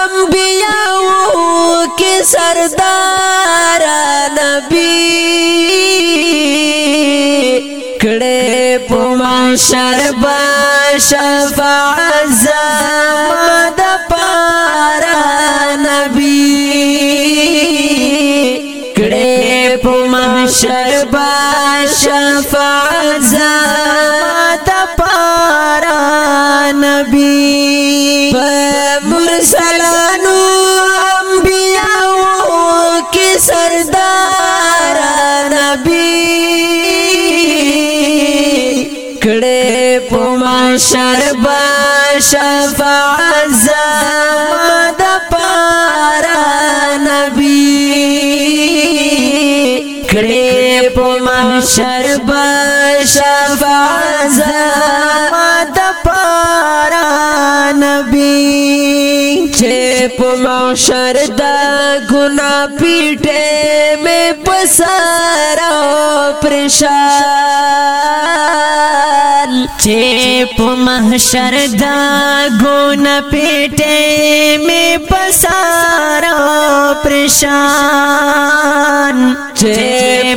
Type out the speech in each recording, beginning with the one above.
انبیاء کے سردار نبی کڑے پما شربا شفا زمد پارا نبی کڑے پما شربا شفا زمد محشر با شفاعت زما د پارا نبی کړي په محشر با شفاعت زما د پارا نبی چې په محشر د ګنا پیټه مې پسارا پرشان ګون शारदा गुणपीटे में پریشان प्रसार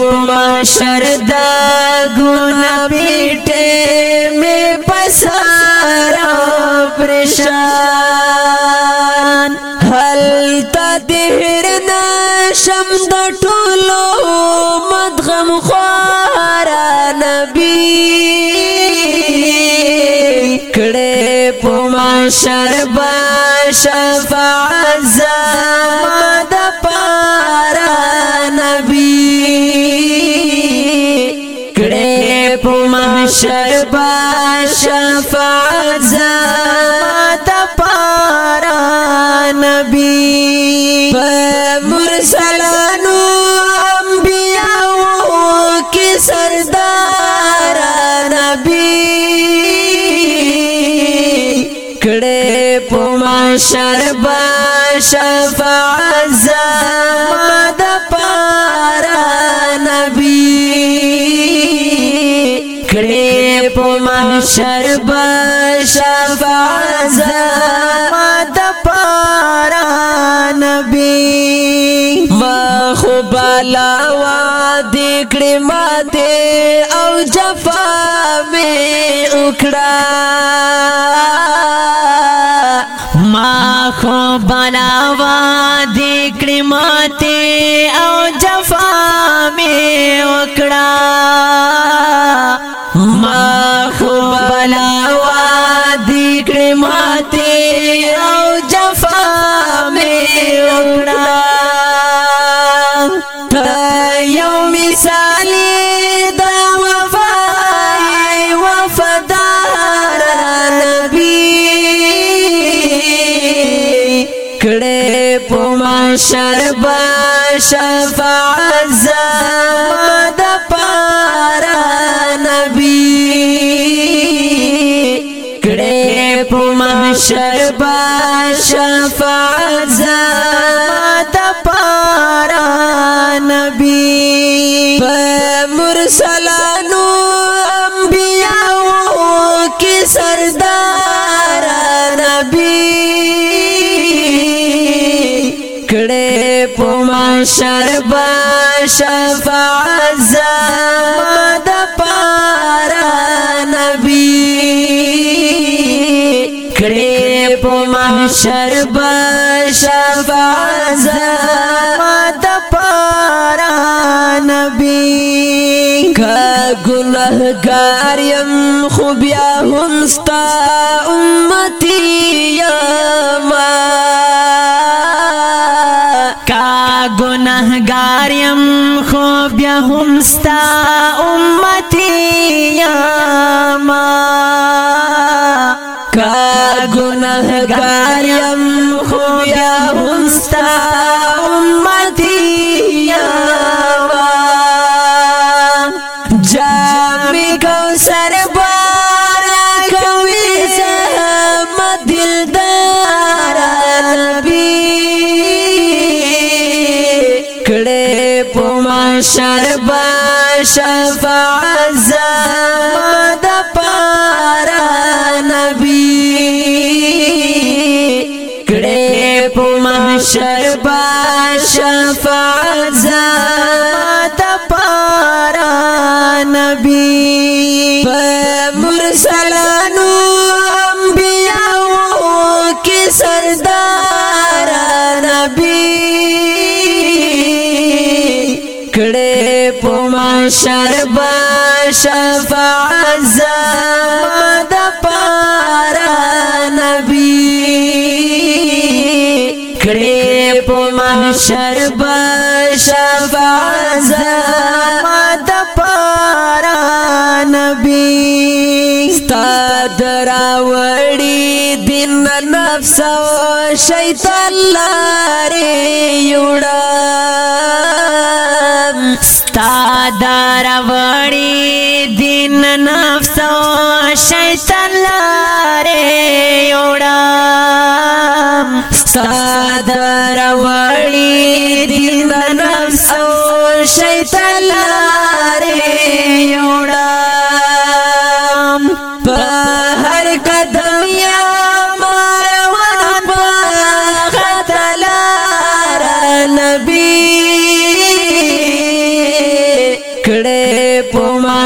په محشر دا ګون पेटे मे पसारा محشر با شفاعت زما د پارا نبی کړه په محشر با شفاعت زما کړې پما شربا شفاعت زما د پار نبی کړې پما شربا شفاعت زما د پار نبی ما خو بالا وا دې کړې ماته او جفا مې وکړه ما خو بلاوا دیکړې ماته او جفا می وکړه ما خو بلاوا دیکړې ماته او جفا می وکړه ته یو مثالی شربا شفاعت زما د پارا نبی کړه په محشر با شفاعت زما د پارا نبی په مرسلانو انبیاء کی سردار نبی شرب شاز پارا نبی کرے پم شرباز دانبی گل گارم خوبیا ہنس کا متیا گناهګار يم خو بیا هم ستا امتي يم کا گناهګار يم خو بیا پما شربا شفاعت زما د پارا نبی کړه پما شر محشر با شفاعت زما د پارا نبی کړي په محشر با شفاعت زما د پارا نبی ستاد راوړي دین نفس او شیطان لارې یوړه دار وړي دین نفس او شیطان لا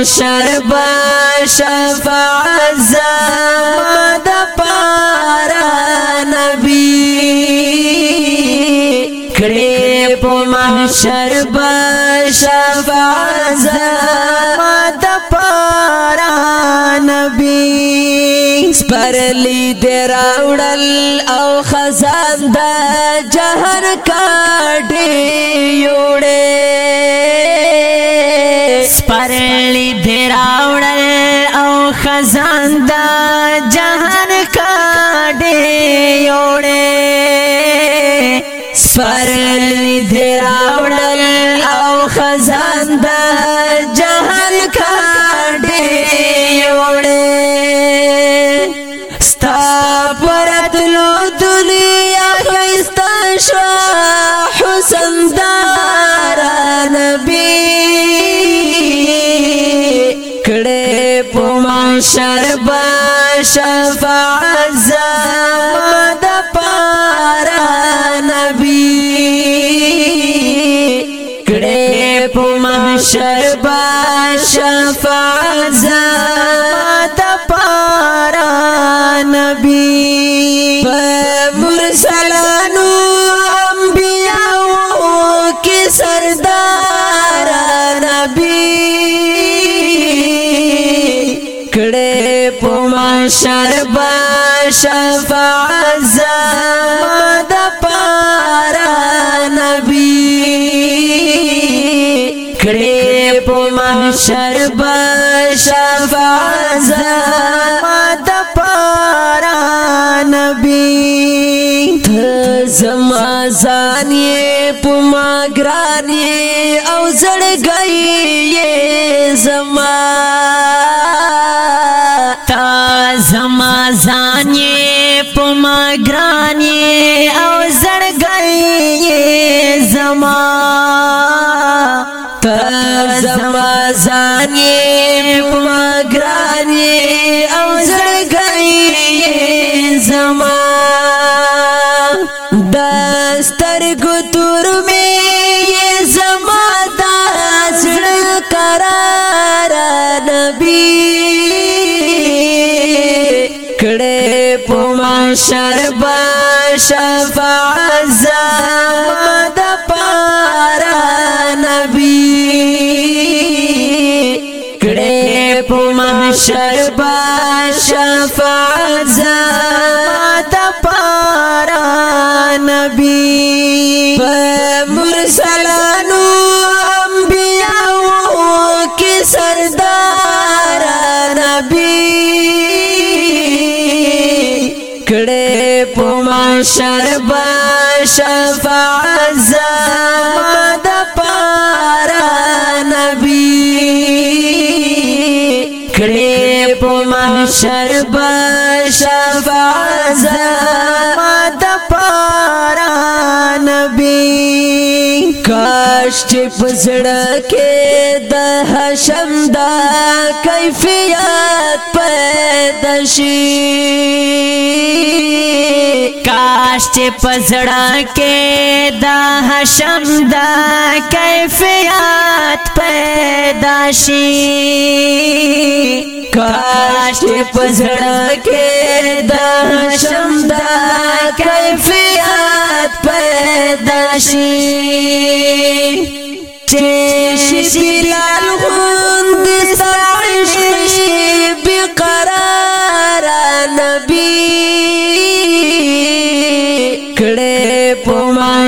محشر با شفاعت زما د پارا نبی کړي په محشر با شفاعت زما د پارا نبی سپرلی دراوړل او خزان د جهان کاټي یوړې سپرلی دی راوړل او خزان دا جهان کاډه یوړې سپرلی دی راوړل او خزان دا جهان محشر با شفاعت زما د پارا نبی کړه په محشر محشر با شفاعت زما د پارا نبی کړي په محشر با شفاعت زما د پارا نبی ته زما ځانې په ما ګرانې او زړګي زما خزان یې پما ګران یې او زړګي زما ته زما ځان یې پما ګران یې او زړګي زما دستر ګتور می یې زما د زړه قرار نبی کړې پما شربا شفاعت زما د پار نبی کړې پما شربا شفاعت زما د پار نبی مرسلانو محشر با شفع زما د پارا نبی کړه په محشر با شفع زما د پارا نبی کړه چې پزړه کې د حشم دا کیفیت پیدا شي کاش چې پزړه کې د حشم دا کیفیت پیدا شي کاش چې پزړه کې د حشم دا کیفیت پیدا شي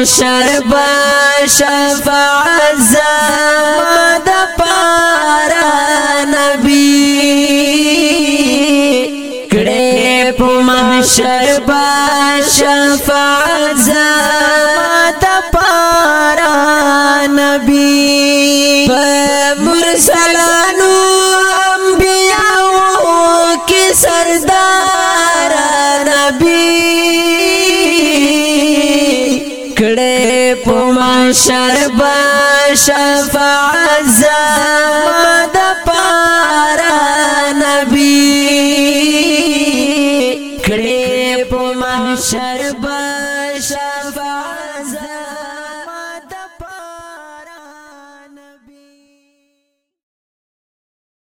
محشر با شفاعت زما د پارا نبی کړه په محشر با شفاعت زما د پارا نبی په مرسل کړې په محشر با شفاعت زما د پار نبی کړې په محشر